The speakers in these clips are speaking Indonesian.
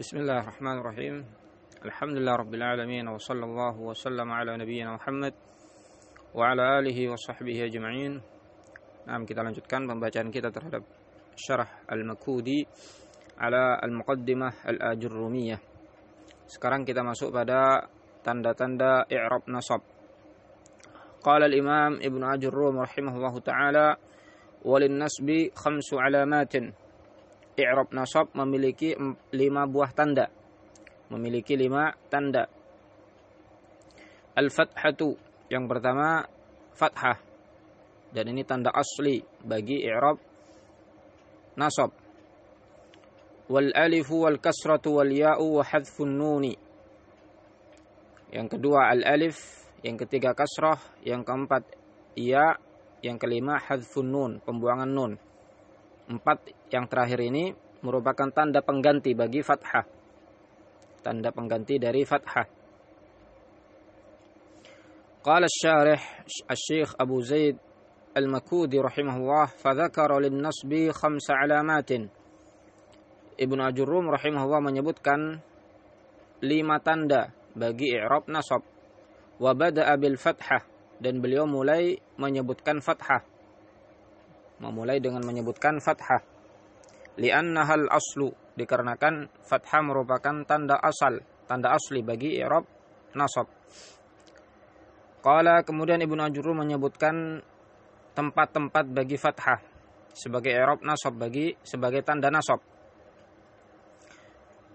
بسم الله الرحمن الرحيم. الحمد لله رب العالمين وصلى الله وسلم على نبينا محمد وعلى آله وصحبه أجمعين. نعم kita lanjutkan كان kita كتاب syarah al-makudi على المقدمة الأجرومية sekarang kita masuk pada tanda-tanda إعراب نصب قال الإمام ابن أجروم رحمه الله تعالى وللنسب خمس علامات I'rab. Nasab memiliki lima buah tanda. Memiliki lima tanda. Al-fathatu yang pertama fathah. Dan ini tanda asli bagi i'rab nasab. Wal alifu wal kasratu wal ya'u wa hadfun nuni. Yang kedua al alif yang ketiga kasrah. Yang keempat ya. Yang kelima hadfun nun pembuangan nun empat yang terakhir ini merupakan tanda pengganti bagi fathah tanda pengganti dari fathah قال الشارح الشيخ أبو زيد المكودي رحمه الله فذكر للنصب خمس علامات Ibnu Ajurum rahimahullah menyebutkan lima tanda bagi i'rab nasab wa bada'a bil fathah dan beliau mulai menyebutkan fathah memulai dengan menyebutkan fathah li'annaha aslu dikarenakan fathah merupakan tanda asal tanda asli bagi i'rab nasab Qala kemudian Ibnu Ajurum menyebutkan tempat-tempat bagi fathah sebagai i'rab nasab bagi sebagai tanda nasab.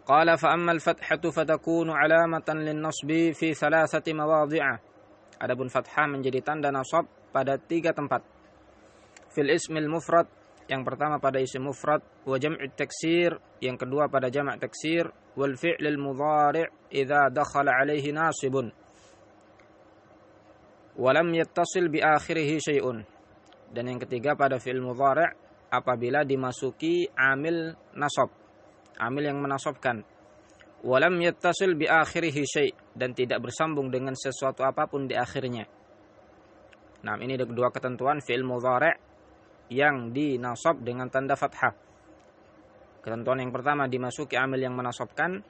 Qala fa al-fathatu fatakunu 'alamatan lin-nasbi fi thalathati mawadhi'a. Adapun fathah menjadi tanda nasab pada tiga tempat. Fil ismil mufrad yang pertama pada isim mufrad wa jam'i taksir yang kedua pada jamak taksir wal fi'lil mudhari' idza dakhala 'alaihi nasibun. Walam yattasil bi akhirih syai'un dan yang ketiga pada fi'il mudhari' apabila dimasuki amil nasab amil yang menasabkan walam yattasil bi akhirih syai' dan tidak bersambung dengan sesuatu apa pun di akhirnya nah ini dua ketentuan fi'il mudhari' yang dinasab dengan tanda fathah. Ketentuan yang pertama dimasuki amil yang menasabkan.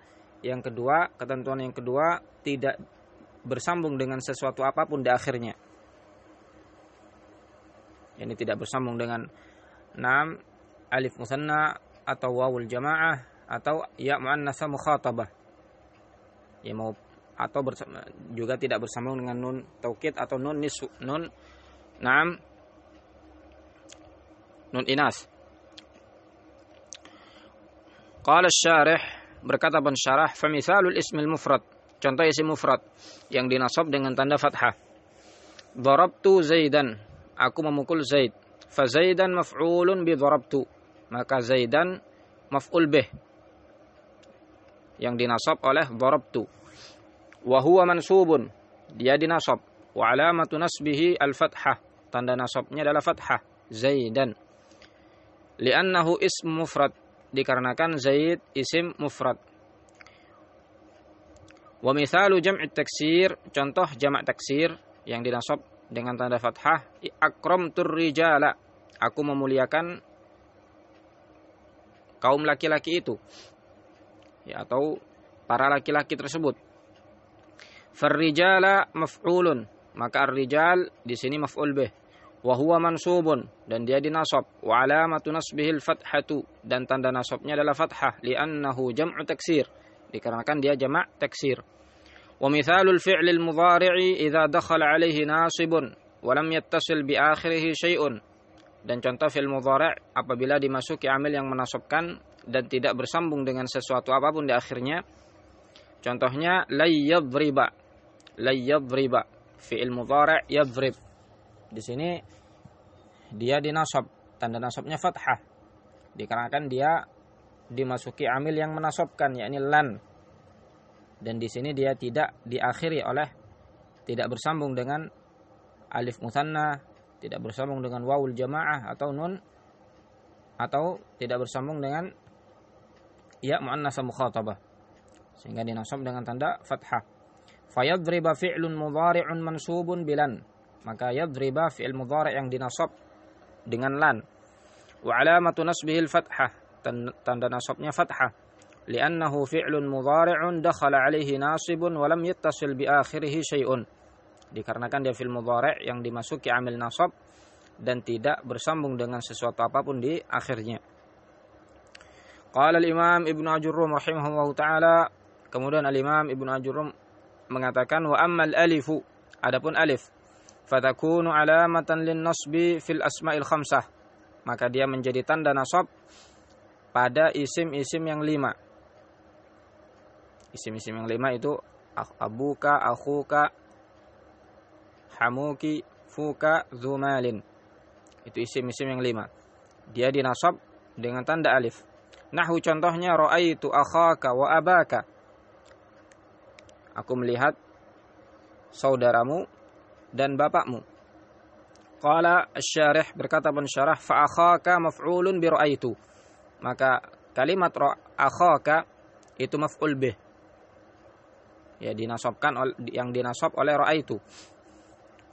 Yang kedua ketentuan yang kedua tidak bersambung dengan sesuatu apa pun di akhirnya. Ini tidak bersambung dengan nam alif musanna atau wawul jamaah atau ya muannasa mukhatabah. Ya mau atau juga tidak bersambung dengan nun taukid atau nun nisu nun nam nun inas qala syarih berkata pensyarah famisalul ismil mufrad contoh isim mufrad yang dinasab dengan tanda fathah darabtu zaidan aku memukul Zaid. Fa Zaidan maf'ulun bi darabtu. Maka Zaidan maf'ul bih. Yang dinasab oleh darabtu. Wa huwa mansubun. Dia dinasab. Wa alamatu nasbihi al-fathah. Tanda nasabnya adalah fathah. Zaidan. Li'annahu ism mufrad. Dikarenakan Zaid isim mufrad. Wa mithalu jam'i taksir. Contoh jamak taksir yang dinasab dengan tanda fathah akram turrijala aku memuliakan kaum laki-laki itu ya atau para laki-laki tersebut farrijala maf'ulun maka ar-rijal di sini maf'ul bih Wahuwa mansubun dan dia dinasab. Wa alamatu nasbihil fathatu dan tanda nasabnya adalah fathah li annahu jam'u taksir. Dikarenakan dia jamak taksir. Wa mithalul fi'lil mudhari'i idza dakhala alaihi nasibun wa lam yattasil bi akhirih syai'un. Dan contoh fi'il mudhari' apabila dimasuki amil yang menasabkan dan tidak bersambung dengan sesuatu apa pun di akhirnya. Contohnya la yadhriba La yadhriba Fi'il mudhari' yadhrib di sini dia dinasab tanda nasabnya fathah dikarenakan dia dimasuki amil yang menasabkan yakni lan dan di sini dia tidak diakhiri oleh tidak bersambung dengan alif musanna, tidak bersambung dengan wawul jamaah atau nun atau tidak bersambung dengan ya muannasa mukhatabah sehingga dinasab dengan tanda fathah. Fayadriba fi'lun mudhari'un mansubun bilan. Maka yadriba fi'il mudhari' yang dinasab dengan lan. Wa alamatu nasbihi al-fathah. Tanda nasabnya fathah li'annahu fi'lun mudhari'un dakhala 'alaihi nasibun wa lam yattasil bi akhirih syai'un dikarenakan dia fi'il mudhari' yang dimasuki amil nasab dan tidak bersambung dengan sesuatu apa pun di akhirnya Qala al-Imam Ibnu Ajurrum rahimahullahu taala kemudian al-Imam Ibnu Ajurrum mengatakan wa ammal alifu adapun alif fatakunu alamatan lin nasbi fil asma'il khamsah maka dia menjadi tanda nasab pada isim-isim yang lima Isim-isim yang lima itu abuka, akhuka, hamuki, fuka, zumalin. Itu isim-isim yang lima. Dia dinasab dengan tanda alif. Nahu contohnya ra'aitu akhaka wa abaka. Aku melihat saudaramu dan bapakmu. Qala asy-syarih berkata pensyarah fa akhaka maf'ulun bi ra'aitu. Maka kalimat akhaka itu maf'ul bih. Ya dinasobkan yang dinasab oleh itu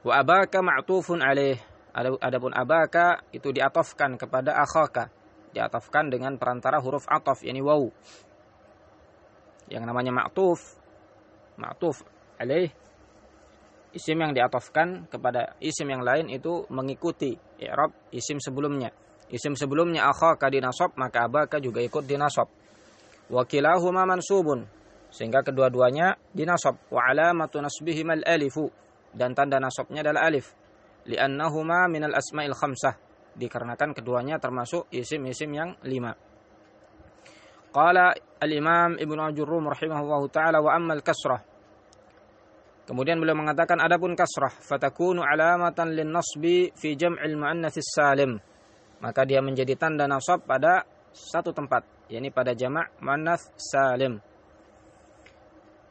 wa abaka ma'tufun alaih. Adapun abaka itu diatofkan kepada akhaka. Diatofkan dengan perantara huruf atof yakni waw. Yang namanya ma'tuf ma'tuf alaih isim yang diatofkan kepada isim yang lain itu mengikuti i'rab isim sebelumnya. Isim sebelumnya akhaka dinasab maka abaka juga ikut dinasab. Wakilahuma mansubun sehingga kedua-duanya dinasab. Wa alamatu nasbihim al alifu dan tanda nasabnya adalah alif. Li'annahuma minal asma'il khamsah dikarenakan keduanya termasuk isim-isim yang lima. Qala al-imam ibnu ajurrum rahimahullahu taala wa ammal kasrah kemudian beliau mengatakan adapun kasrah fatakunu alamatan lin nasbi fi jam'il muannats salim maka dia menjadi tanda nasab pada satu tempat yakni pada jamak muannats salim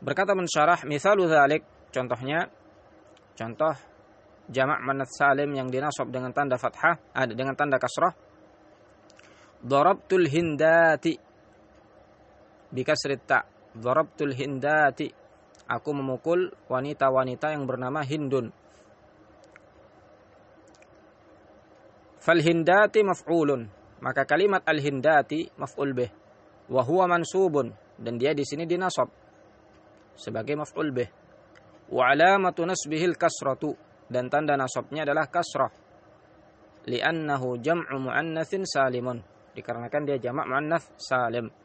Berkata mensyarah, misalu dzalik, contohnya contoh jamak manat salim yang dinasab dengan tanda fathah, ada dengan tanda kasrah. Darabtul hindati bikasrit ta. Darabtul hindati. Aku memukul wanita-wanita yang bernama Hindun. Fal hindati maf'ulun. Maka kalimat al hindati maf'ul bih. Wa huwa mansubun dan dia di sini dinasab sebagai maf'ul bih. Wa alamatu nasbihil kasratu dan tanda nasabnya adalah kasrah. Li'annahu jam'u muannatsin salimun. Dikarenakan dia jamak muannats salim.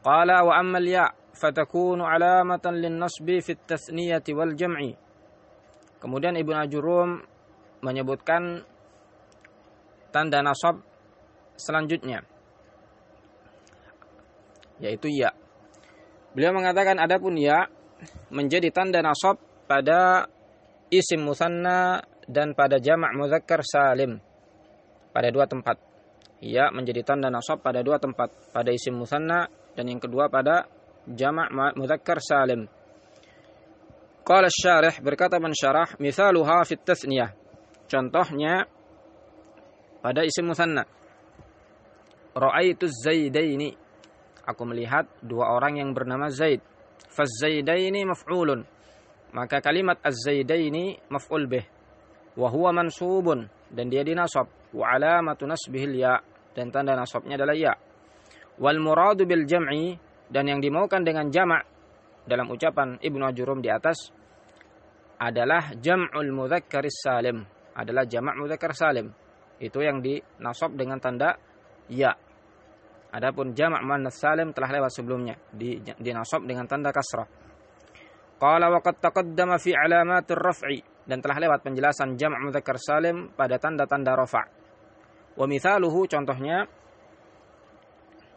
Ya fatakunu alamatan lin nasbi fit tathniyati wal jam'i. Kemudian Ibnu Ajurum menyebutkan tanda nasab selanjutnya yaitu ya Beliau mengatakan adapun ya menjadi tanda nasab pada isim musanna dan pada jamak muzakkar salim pada dua tempat. Ya menjadi tanda nasab pada dua tempat, pada isim musanna dan yang kedua pada jamak muzakkar salim. Qala syarih berkata mensyarah misaluha fit tasniyah. Contohnya pada isim musanna. Ra'aitu zaidaini aku melihat dua orang yang bernama Zaid. Fazaidaini maf'ulun. Maka kalimat az-zaidaini maf'ul bih. Wa huwa mansubun dan dia dinasab. Wa alamatu nasbihil ya dan tanda nasabnya adalah ya. Wal muradu bil jam'i dan yang dimaukan dengan jamak dalam ucapan Ibnu Ajurum di atas adalah jam'ul mudzakkaris salim, adalah jamak mudzakkar salim. Itu yang dinasab dengan tanda ya Adapun jamak muannats salim telah lewat sebelumnya di dinasab dengan tanda kasrah. Qala wa qad taqaddama fi alamatir raf'i dan telah lewat penjelasan jamak mudzakkar salim pada tanda-tanda rafa'. Wa mithaluhu contohnya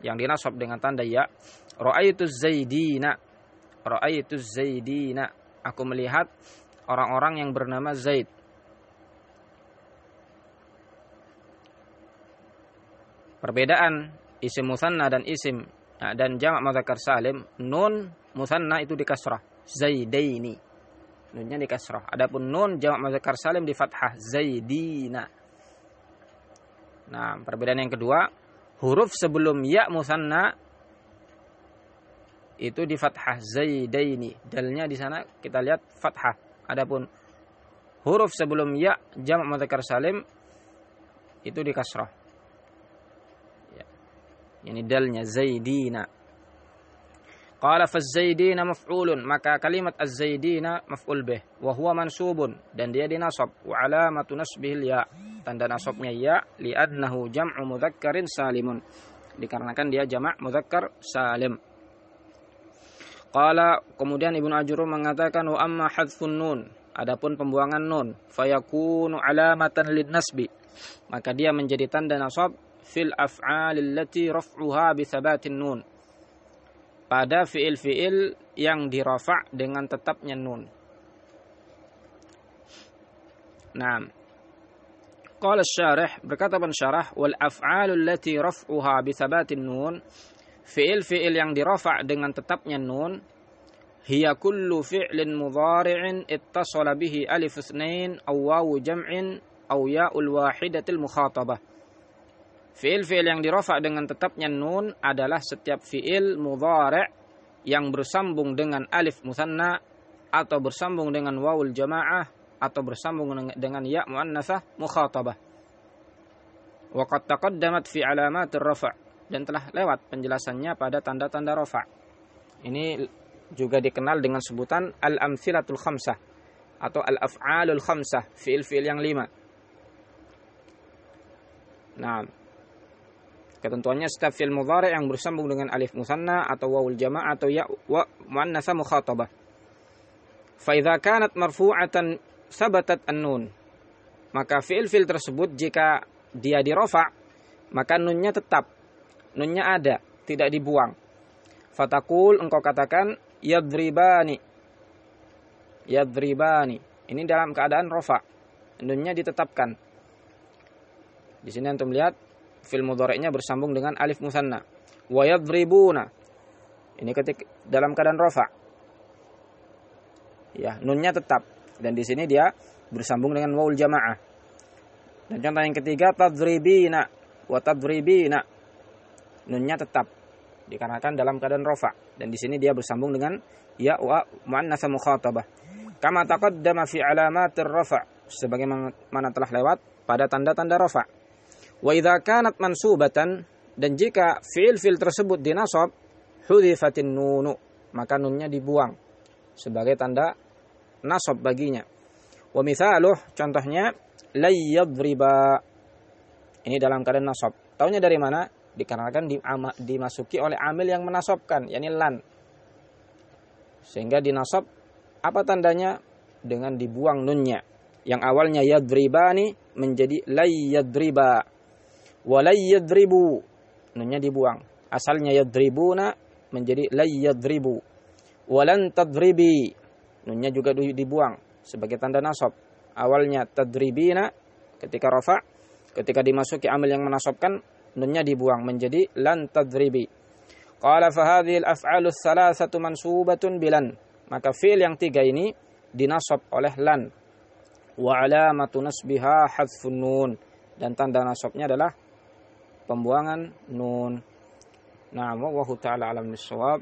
yang dinasab dengan tanda ya. Ra'aitu zaidina. Ra'aitu zaidina. Aku melihat orang-orang yang bernama Zaid. Perbedaan isim musanna dan isim nah, dan jamak mudzakkar salim nun musanna itu di kasrah zaidaini. Nunnya di kasrah adapun nun jamak mudzakkar salim di fathah zaidina. Nah perbedaan yang kedua huruf sebelum ya musanna itu di fathah zaidaini dalnya di sana kita lihat fathah adapun huruf sebelum ya jamak mudzakkar salim itu di kasrah Yani dalnya Zaidina. Qala faz-zaidina maf'ulun, maka kalimat az-zaidina maf'ul bih wa huwa mansubun dan dia dinasab wa alamatu nasbihil ya. Tanda nasabnya ya li'annahu jam'u mudzakkarin salimun. Dikarenakan dia jamak mudzakkar salim. Qala kemudian Ibnu Ajurum mengatakan wa amma hadfun nun. Adapun pembuangan nun fayakunu alamatan lin nasbi. Maka dia menjadi tanda nasab fil af'alil lati raf'uha bi thabatin nun pada fiil-fiil yang dirafa dengan tetapnya nun. Nah, Qala syarih berkata pensyarah wal af'alul lati raf'uha bi thabatin nun fiil-fiil yang dirafa dengan tetapnya nun hiya kullu fi'lin mudhari'in ittasala bihi alif itsnain aw wawu jam'in aw ya'ul wahidatil mukhatabah. Fiil-fiil yang dirofa dengan tetapnya nun adalah setiap fiil mudhari' yang bersambung dengan alif musanna atau bersambung dengan wawul jamaah atau bersambung dengan ya muannasah mukhatabah. Wa qad taqaddamat fi alamat rafa' dan telah lewat penjelasannya pada tanda-tanda rafa'. Ini juga dikenal dengan sebutan al-amtsilatul khamsah atau al-af'alul khamsah, fiil-fiil yang lima. Nah, Ketentuannya setiap fi'il mudhari yang bersambung dengan alif musanna atau wawul jama' atau ya wa muannatsa mukhatabah. Fa idza kanat marfu'atan sabatat an-nun. Maka fi'il-fi'il tersebut jika dia dirofa maka nunnya tetap. Nunnya ada, tidak dibuang. Fatakul engkau katakan yadribani. Yadribani. Ini dalam keadaan rofa. Nunnya ditetapkan. Di sini antum lihat fil mudhari'nya bersambung dengan alif musanna. Wa yadribuna. Ini ketik dalam keadaan rafa. Ya, nunnya tetap dan di sini dia bersambung dengan waul jamaah. Dan contoh yang ketiga tadribina wa tadribina. Nunnya tetap dikarenakan dalam keadaan rafa dan di sini dia bersambung dengan ya wa muannats mukhatabah. Kama taqaddama fi alamatir rafa sebagaimana telah lewat pada tanda-tanda rafa. Wa idza kanat mansubatan dan jika fiil-fiil tersebut dinasab hudhifatin nunu maka nunnya dibuang sebagai tanda nasab baginya. Wa mithaluh contohnya layyadriba ini dalam keadaan nasab. Taunya dari mana? Dikarenakan dimasuki oleh amil yang menasabkan, yakni lan. Sehingga dinasab apa tandanya? Dengan dibuang nunnya. Yang awalnya yadribani menjadi layyadriba walay yadribu nunnya dibuang asalnya yadribuna menjadi lay yadribu walan tadribi nunnya juga dibuang sebagai tanda nasab. Awalnya tadribina ketika rafa ketika dimasuki amil yang menasabkan nunnya dibuang menjadi lan tadribi. Qala fa hadhihi al af'alu thalathatu mansubatun bilan. Maka fi'il yang tiga ini dinasab oleh lan. Wa alamatu nasbiha hadfun nun. Dan tanda nasabnya adalah pembuangan nun. Nah, wallahu taala alam bisawab.